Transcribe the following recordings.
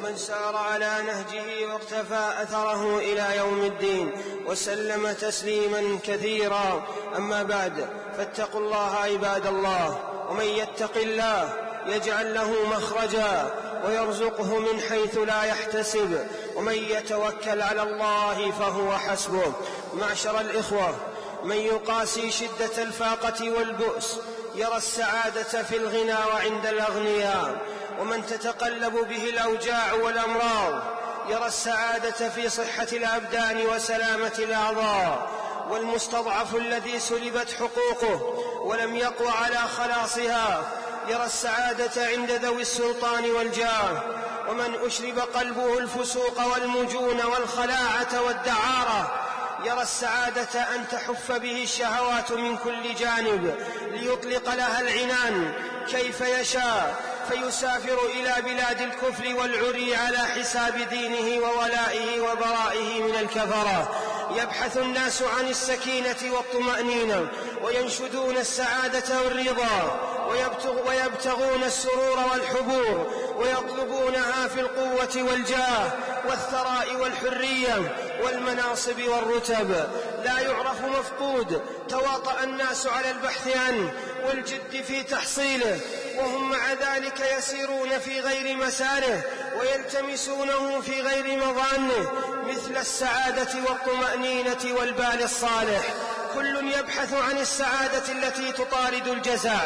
ومن سار على نهجه واقتفى أثره إلى يوم الدين وسلم تسليما كثيرا. أما بعد فاتقوا الله عباد الله ومن يتق الله يجعل له مخرجا ويرزقه من حيث لا يحتسب ومن يتوكل على الله فهو حسبه. معشر الإخوة من يقاسي شدة الفاقة والبؤس يرى السعادة في الغنى وعند الأغنياء. ومن تتقلب به الأوجاع والأمراض يرى السعادة في صحة الأبدان وسلامة الأعضاء والمستضعف الذي سلبت حقوقه ولم يقو على خلاصها يرى السعادة عند ذوي السلطان والجاه ومن أشرب قلبه الفسوق والمجون والخلاعة والدعارة يرى السعادة أن تحف به الشهوات من كل جانب ليطلق لها العنان كيف يشاء فيسافر إلى بلاد الكفر والعري على حساب دينه وولائه وبرائه من الكفره يبحث الناس عن السكينة والطمأنينة وينشدون السعادة والرضا ويبتغ ويبتغون السرور والحبور ويطلبونها في القوة والجاه والثراء والحرية والمناصب والرتب. لا يعرف مفقود تواطأ الناس على البحث عنه والجد في تحصيله. وهم مع ذلك يسيرون في غير مساره ويلتمسونه في غير مظانه مثل السعادة والطمأنينة والبال الصالح. كل يبحث عن السعادة التي تطارد الجزع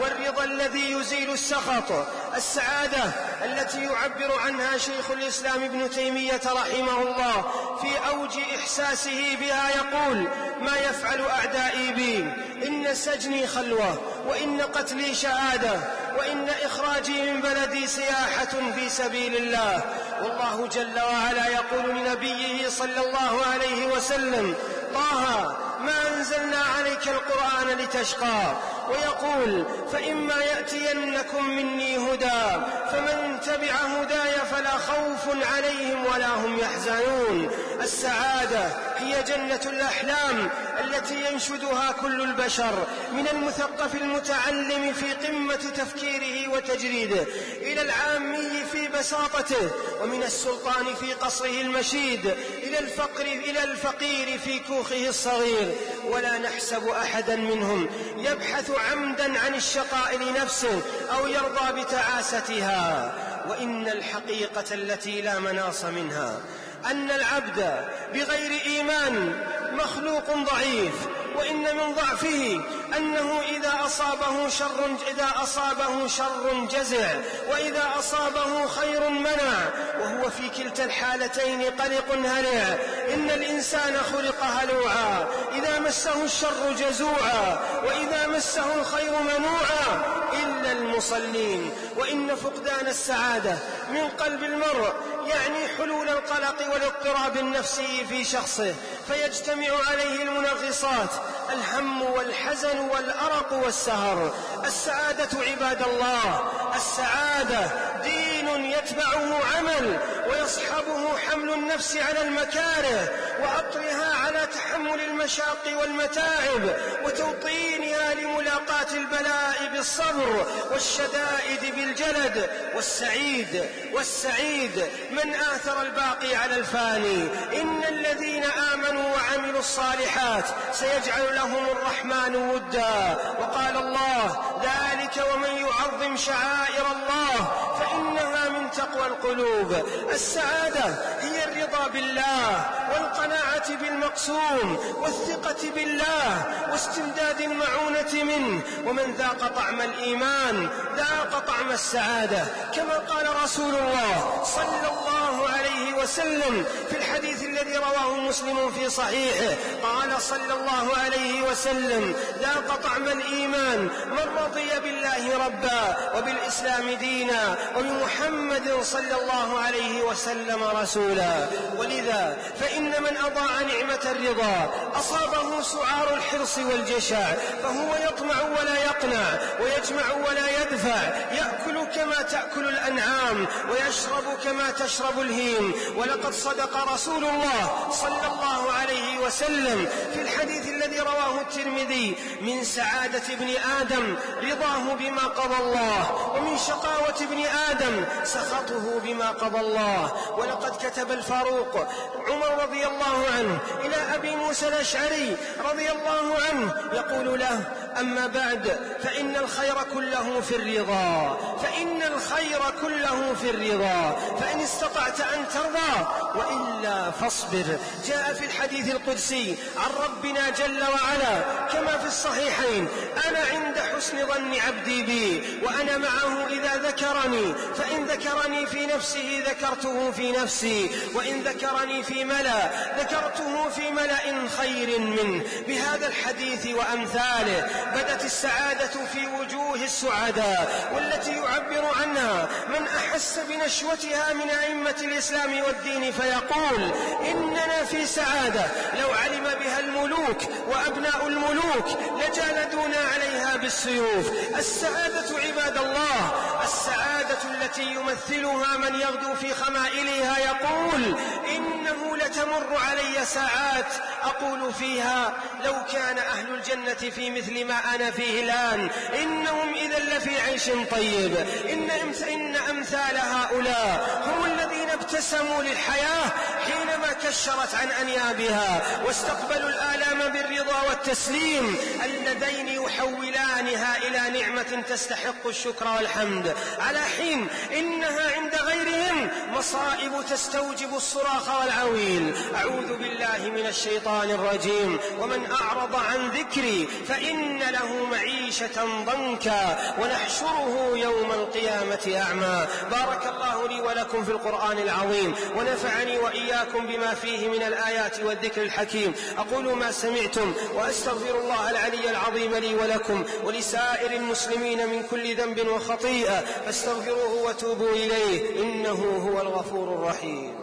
والرضا الذي يزيل السخط. السعادة التي يعبر عنها شيخ الإسلام ابن تيمية رحمه الله في أوج إحساسه بها يقول ما يفعل أعدائي بي إن سجني خلوة وإن قتلي شهادة وإن إخراجي من بلدي سياحة في سبيل الله. والله جل وعلا يقول لنبيه صلى الله عليه وسلم طه ما أنزلنا عليك القرآن لتشقى. ويقول فإما يأتينكم مني هدى فمن تبع هداي فلا خوف عليهم ولا هم يحزنون. السعادة هي جنة الأحلام التي ينشدها كل البشر من المثقف المتعلم في قمة تفكيره وتجريده إلى العامي في بساطته ومن السلطان في قصره المشيد إلى الفقر إلى الفقير في كوخه الصغير. ولا نحسب أحدا منهم يبحث عمدا عن الشقاء لنفسه أو يرضى بتعاستها. وإن الحقيقة التي لا مناص منها أن العبد بغير إيمان مخلوق ضعيف وإن من ضعفه أنه إذا أصابه شر إذا أصابه شر جزع وإذا أصابه خير منع وهو في كلتا الحالتين قلق هلع إن الإنسان خلق هلوعا إذا مسه الشر جزوعا وإذا مسه الخير منوعا إلا المصلين. وإن فقدان السعادة من قلب المرء يعني حلول القلق والاضطراب النفسي في شخصه فيجتمع عليه المنغصات الهم والحزن والأرق والسهر. السعادة عباد الله السعادة دين يتبعه عمل ويصحبه حمل النفس على المكاره وعطرها على تحمل المشاق والمتاعب وتوطينها لملاقاة البلاء بالصبر والشدائد بالجلد والسعيد والسعيد من آثر الباقي على الفاني. إن الذين آمنوا وعملوا الصالحات سيجعل لهم الرحمن ودا. وقال الله ذلك ومن يعظم شعائر الله فإنها من تقوى القلوب. السعادة هي بالله والقناعة بالمقسوم والثقة بالله واستمداد المعونة منه. ومن ذاق طعم الإيمان ذاق طعم السعادة. كما قال رسول الله صلى الله عليه وسلم في الحديث الذي رواه مسلم في صحيحه. قال صلى الله عليه وسلم ذاق طعم الإيمان من رضي بالله ربا وبالإسلام دينا وبمحمد صلى الله عليه وسلم رسولا. ولذا فإن من أضاع نعمة الرضا أصابه سعار الحرص والجشع فهو يطمع ولا يقنع ويجمع ولا يدفع يأكل كما تأكل الأنعام ويشرب كما تشرب الهيم. ولقد صدق رسول الله صلى الله عليه وسلم في الحديث الذي رواه الترمذي من سعادة ابن آدم رضاه بما قضى الله ومن شقاوة ابن آدم سخطه بما قضى الله ولقد كتب الفاروق عمر رضي الله عنه إلى أبي موسى الأشعري رضي الله عنه يقول له أما بعد فإن الخير كله في الرضا. فإن الخير كله في الرضا فإن استطعت أن ترضى وإلا فاصبر. جاء في الحديث القدسي عن ربنا جل وعلا كما في الصحيحين أنا عند حسن ظن عبدي بي وأنا معه إذا ذكرني فإن ذكرني في نفسه ذكرته في نفسي وإن ذكرني في ملأ ذكرته في ملأ خير منه. بهذا الحديث وأمثاله بدت السعادة في وجوه السعداء والتي يعبر عنها من أحس بنشوتها من أئمة الإسلام والدين فيقول إننا في سعادة. لو علم بها الملوك وأبناء الملوك لجالدونا عليها بالسيوف. السعادة عباد الله السعادة التي يمثلها من يغدو في خمائلها يقول إنه لتمر علي ساعات أقول فيها لو كان الجنة في مثل ما أنا فيه الآن. إنهم إذا لفي عيش طيب. إن, إن أمثال هؤلاء هم الذين ابتسموا للحياة حينما كشرت عن أنيابها واستقبلوا الآلام بالرضا والتسليم. اللذين يحولانها إلى نعمة تستحق الشكر والحمد. على حين إنها عند غيرهم مصائب تستوجب الصراخ والعويل. أعوذ بالله من الشيطان الرجيم. ومن أعرض عن ذكري فإن له معيشة ضنكا ونحشره يوم القيامة أعمى. بارك الله لي ولكم في القرآن العظيم. ونفعني وإياكم بما فيه من الآيات والذكر الحكيم. أقول ما سمعتم وأستغفر الله العلي العظيم لي ولكم ولسائر المسلمين من كل ذنب وخطيئة. فاستغفروه وتوبوا إليه. إنه هو الغفور الرحيم.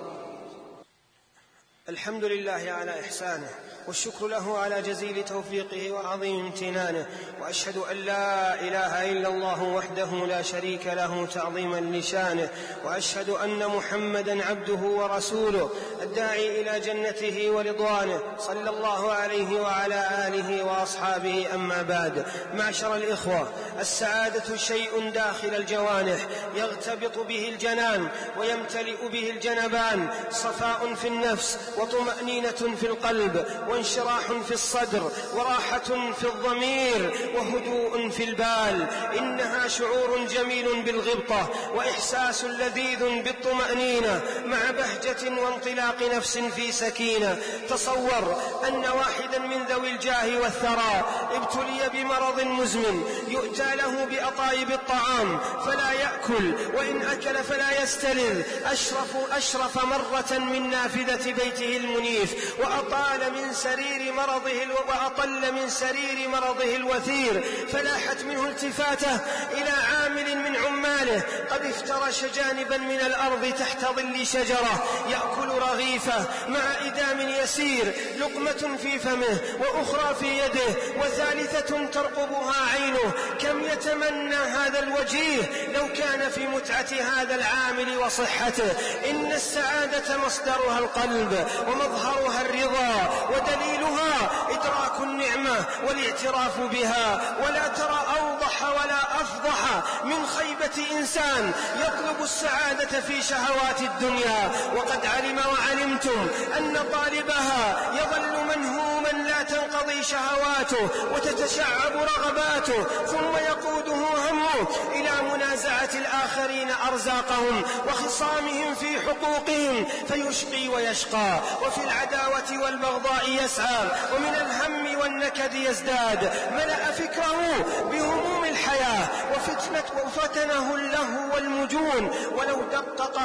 الحمد لله على إحسانه والشكر له على جزيل توفيقه وعظيم امتنانه وأشهد أن لا إله إلا الله وحده لا شريك له تعظيما لشانه وأشهد أن محمدا عبده ورسوله الداعي إلى جنته ورضوانه صلى الله عليه وعلى آله وأصحابه أما بعد. معشر الإخوة السعادة شيء داخل الجوانح يغتبط به الجنان ويمتلئ به الجنبان صفاء في النفس وطمأنينة في القلب وانشراح في الصدر وراحة في الضمير وهدوء في البال. إنها شعور جميل بالغبطة وإحساس لذيذ بالطمأنينة. مع بهجة وانطلاق نفس في سكينة تصور أن واحدا من ذوي الجاه والثراء ابتلي بمرض مزمن يؤتى له بأطايب الطعام فلا يأكل وإن أكل فلا يستلذ. أشرف أشرف مرة من نافذة بيته. المنيف وأطال من سرير مرضه وأطل من سرير مرضه الوثير فلاحت منه التفاته إلى عماله قد افترش جانبا من الأرض تحت ظل شجرة يأكل رغيفه مع إدام يسير لقمة في فمه وأخرى في يده وثالثة ترقبها عينه. كم يتمنى هذا الوجيه لو كان في متعة هذا العامل وصحته؟ إن السعادة مصدرها القلب ومظهرها الرضا ودليلها إدراك النعمة والاعتراف بها. ولا ترى ولا أفضح من خيبة إنسان يطلب السعادة في شهوات الدنيا. وقد علم وعلمتم أن طالبها يظل شهواته وتتشعب رغباته ثم يقوده همه إلى منازعة الآخرين أرزاقهم وخصامهم في حقوقهم فيشقي ويشقى وفي العداوة والبغضاء يسعى ومن الهم والنكد يزداد ملأ فكره بهموم الحياة وفتنة وفتنه اللهو والمجون ولو دقق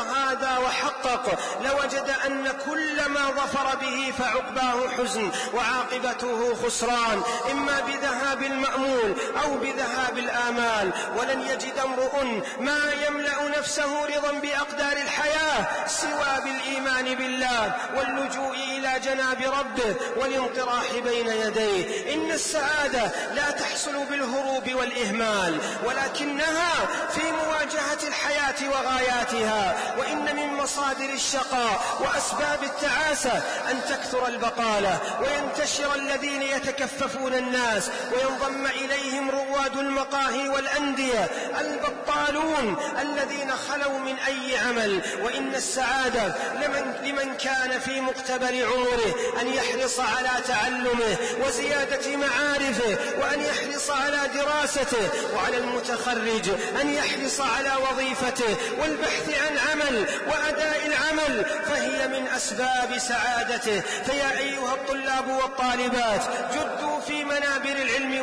وحقق لوجد أن كل ما ظفر به فعقباه حزن وعاقبته خسران إما بذهاب المأمول أو بذهاب الآمال. ولن يجد امرؤ ما يملأ نفسه رضا بأقدار الحياة سوى بالإيمان بالله واللجوء إلى جناب ربه والانطراح بين يديه. إن السعادة لا تحصل بالهروب والإهمال ولكنها في مواجهة الحياة وغاياتها. وإن من مصادر الشقاء وأسباب التعاسة أن تكثر البقالة وينتشر الذين يتكففون الناس وينضم إليهم رواد المقاهي والأندية البطالون الذين خلوا من أي عمل وإن السعادة لمن, لمن كان في مقتبل عمره أن يحرص على تعلمه وزيادة معارفه وأن يحرص على دراسته وعلى المتخرج أن يحرص على وظيفته والبحث عن عمل وأداء العمل فهي من أسباب سعادته. فيا أيها الطلاب والطالبات العلم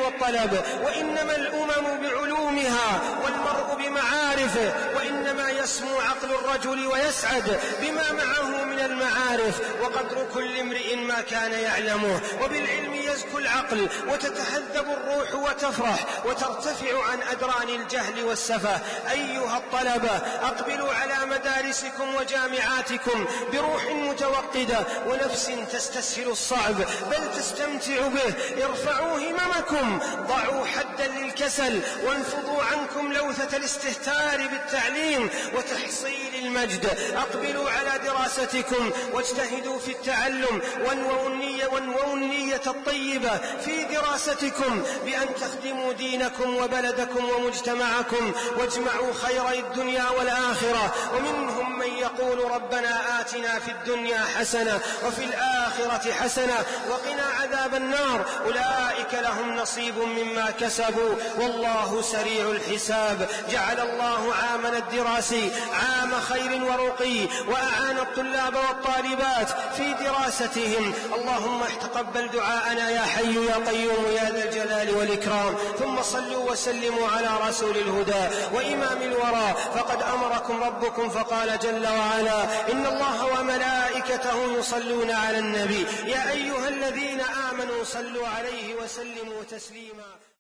والطلب وإنما الأمم بعلومها والمرء بمعارفه وإنما يسمو عقل الرجل ويسعد بما معه من المعارف. وقدر كل امرئ ما كان يعلمه وبالعلم يزكو العقل وتتهذب الروح وتفرح وترتفع عن أدران الجهل والسفة. أيها الطلبة أقبلوا على مدارسكم وجامعاتكم بروح متوقدة ونفس تستسهل الصعب بل تستمتع به ارفعوا هممكم. ضعوا حدا للكسل وانفضوا عنكم لوثة الاستهتار بالتعليم وتحصيل المجد. أقبلوا على دراستكم واجتهدوا في التعلم. وانووا النية, وانووا النية الطيبة في دراستكم بأن تخدموا دينكم وبلدكم ومجتمعكم واجمعوا خيري الدنيا والآخرة. ومنهم من يقول ربنا آتنا في الدنيا حسنة وفي الآخرة حسنة وقنا عذاب النار. أولئك لهم نصيب مما كسبوا. والله سريع الحساب. جعل الله عامنا الدراسي. عام خير ورقي وأعان الطلاب والطالبات في دراستهم. اللهم تقبل دعاءنا يا حي يا قيوم يا ذا الجلال والإكرام. ثم صلوا وسلموا على رسول الهدى وإمام الورى. فقد أمركم ربكم فقال جل وعلا إن الله وملائكته يصلون على النبي. يا أيها الذين آمنوا صلوا عليه وسلموا تسليما.